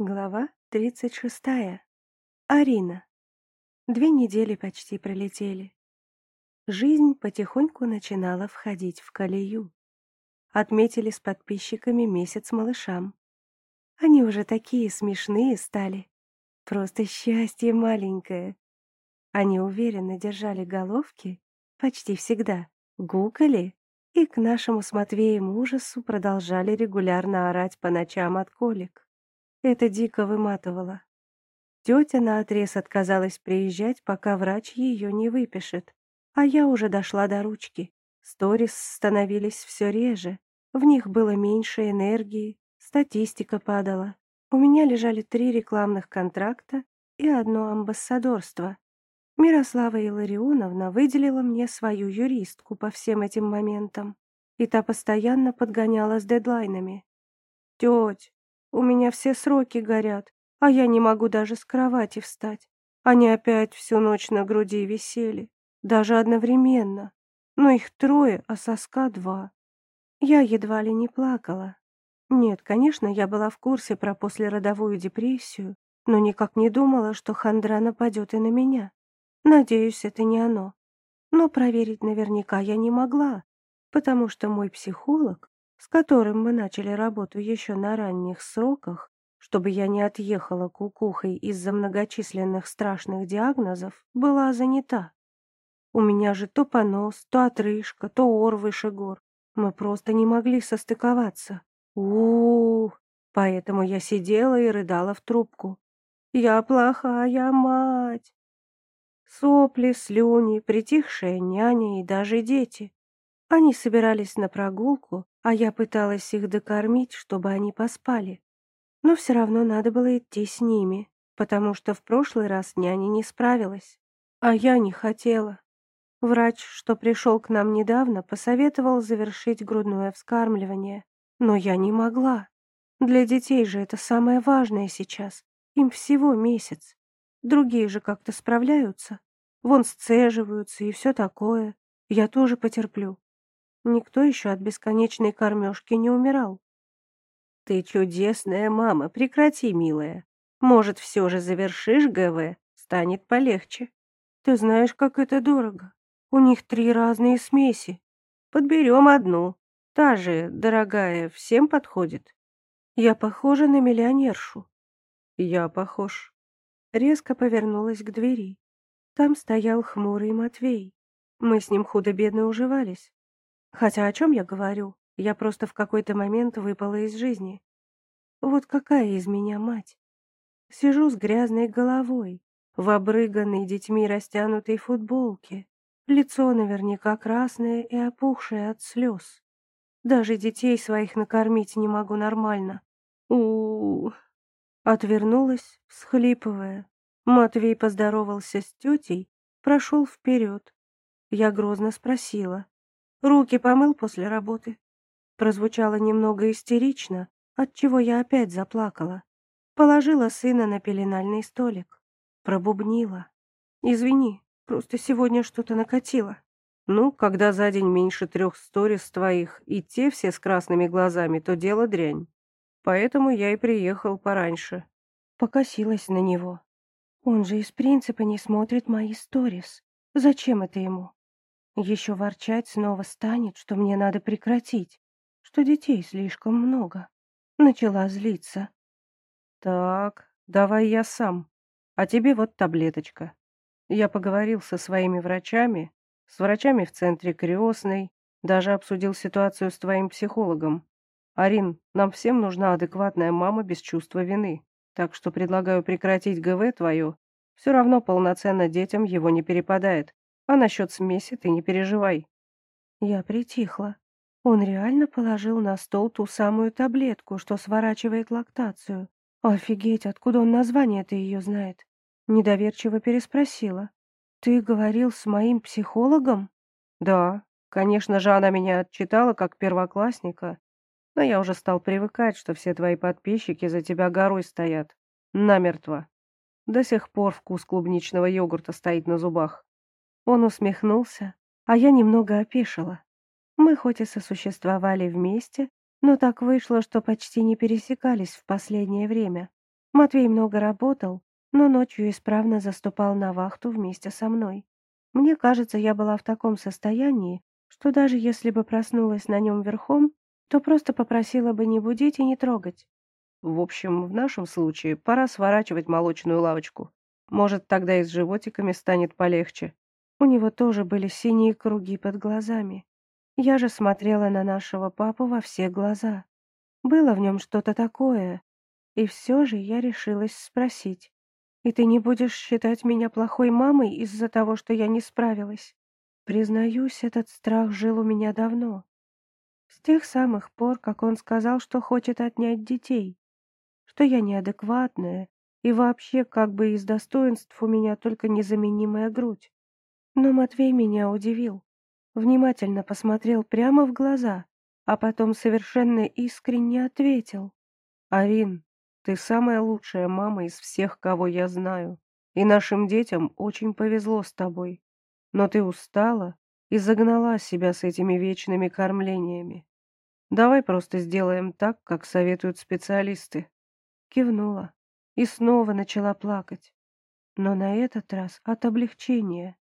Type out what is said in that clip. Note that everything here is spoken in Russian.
Глава 36. Арина. Две недели почти пролетели. Жизнь потихоньку начинала входить в колею. Отметили с подписчиками месяц малышам. Они уже такие смешные стали. Просто счастье маленькое. Они уверенно держали головки, почти всегда, гукали и к нашему с Матвеем ужасу продолжали регулярно орать по ночам от колик. Это дико выматывало. Тетя наотрез отказалась приезжать, пока врач ее не выпишет. А я уже дошла до ручки. Сторис становились все реже. В них было меньше энергии, статистика падала. У меня лежали три рекламных контракта и одно амбассадорство. Мирослава Илларионовна выделила мне свою юристку по всем этим моментам, и та постоянно подгоняла с дедлайнами. «Теть, у меня все сроки горят, а я не могу даже с кровати встать. Они опять всю ночь на груди висели, даже одновременно. Но их трое, а соска два. Я едва ли не плакала. Нет, конечно, я была в курсе про послеродовую депрессию, но никак не думала, что хандра нападет и на меня. Надеюсь, это не оно. Но проверить наверняка я не могла, потому что мой психолог с которым мы начали работу еще на ранних сроках, чтобы я не отъехала кукухой из-за многочисленных страшных диагнозов, была занята. У меня же то понос, то отрыжка, то ор выше гор. Мы просто не могли состыковаться. у у. Поэтому я сидела и рыдала в трубку. «Я плохая мать!» Сопли, слюни, притихшая няня и даже дети. Они собирались на прогулку, а я пыталась их докормить, чтобы они поспали. Но все равно надо было идти с ними, потому что в прошлый раз няня не справилась. А я не хотела. Врач, что пришел к нам недавно, посоветовал завершить грудное вскармливание. Но я не могла. Для детей же это самое важное сейчас. Им всего месяц. Другие же как-то справляются. Вон сцеживаются и все такое. Я тоже потерплю. Никто еще от бесконечной кормежки не умирал. Ты чудесная мама, прекрати, милая. Может, все же завершишь ГВ, станет полегче. Ты знаешь, как это дорого. У них три разные смеси. Подберем одну. Та же, дорогая, всем подходит. Я похожа на миллионершу. Я похож. Резко повернулась к двери. Там стоял хмурый Матвей. Мы с ним худо-бедно уживались. Хотя о чем я говорю? Я просто в какой-то момент выпала из жизни. Вот какая из меня мать? Сижу с грязной головой, в обрыганной детьми растянутой футболке. Лицо наверняка красное и опухшее от слез. Даже детей своих накормить не могу нормально. у у. Отвернулась, всхлипывая. Матвей поздоровался с тетей, прошел вперед. Я грозно спросила. Руки помыл после работы. Прозвучало немного истерично, отчего я опять заплакала. Положила сына на пеленальный столик. Пробубнила. «Извини, просто сегодня что-то накатило». «Ну, когда за день меньше трех сторис твоих, и те все с красными глазами, то дело дрянь. Поэтому я и приехал пораньше». Покосилась на него. Он же из принципа не смотрит мои сторис. Зачем это ему? Еще ворчать снова станет, что мне надо прекратить, что детей слишком много. Начала злиться. Так, давай я сам. А тебе вот таблеточка. Я поговорил со своими врачами, с врачами в центре Криосной, даже обсудил ситуацию с твоим психологом. Арин, нам всем нужна адекватная мама без чувства вины. Так что предлагаю прекратить ГВ твое. Все равно полноценно детям его не перепадает. А насчет смеси ты не переживай. Я притихла. Он реально положил на стол ту самую таблетку, что сворачивает лактацию. Офигеть, откуда он название-то ее знает? Недоверчиво переспросила. Ты говорил с моим психологом? Да, конечно же, она меня отчитала как первоклассника, но я уже стал привыкать, что все твои подписчики за тебя горой стоят. Намертво. До сих пор вкус клубничного йогурта стоит на зубах. Он усмехнулся, а я немного опешила. Мы хоть и сосуществовали вместе, но так вышло, что почти не пересекались в последнее время. Матвей много работал, но ночью исправно заступал на вахту вместе со мной. Мне кажется, я была в таком состоянии, что даже если бы проснулась на нем верхом, то просто попросила бы не будить и не трогать. В общем, в нашем случае пора сворачивать молочную лавочку. Может, тогда и с животиками станет полегче. У него тоже были синие круги под глазами. Я же смотрела на нашего папу во все глаза. Было в нем что-то такое. И все же я решилась спросить. «И ты не будешь считать меня плохой мамой из-за того, что я не справилась?» Признаюсь, этот страх жил у меня давно. С тех самых пор, как он сказал, что хочет отнять детей, что я неадекватная, и вообще как бы из достоинств у меня только незаменимая грудь. Но Матвей меня удивил. Внимательно посмотрел прямо в глаза, а потом совершенно искренне ответил. «Арин, ты самая лучшая мама из всех, кого я знаю, и нашим детям очень повезло с тобой. Но ты устала и загнала себя с этими вечными кормлениями. Давай просто сделаем так, как советуют специалисты». Кивнула и снова начала плакать. Но на этот раз от облегчения.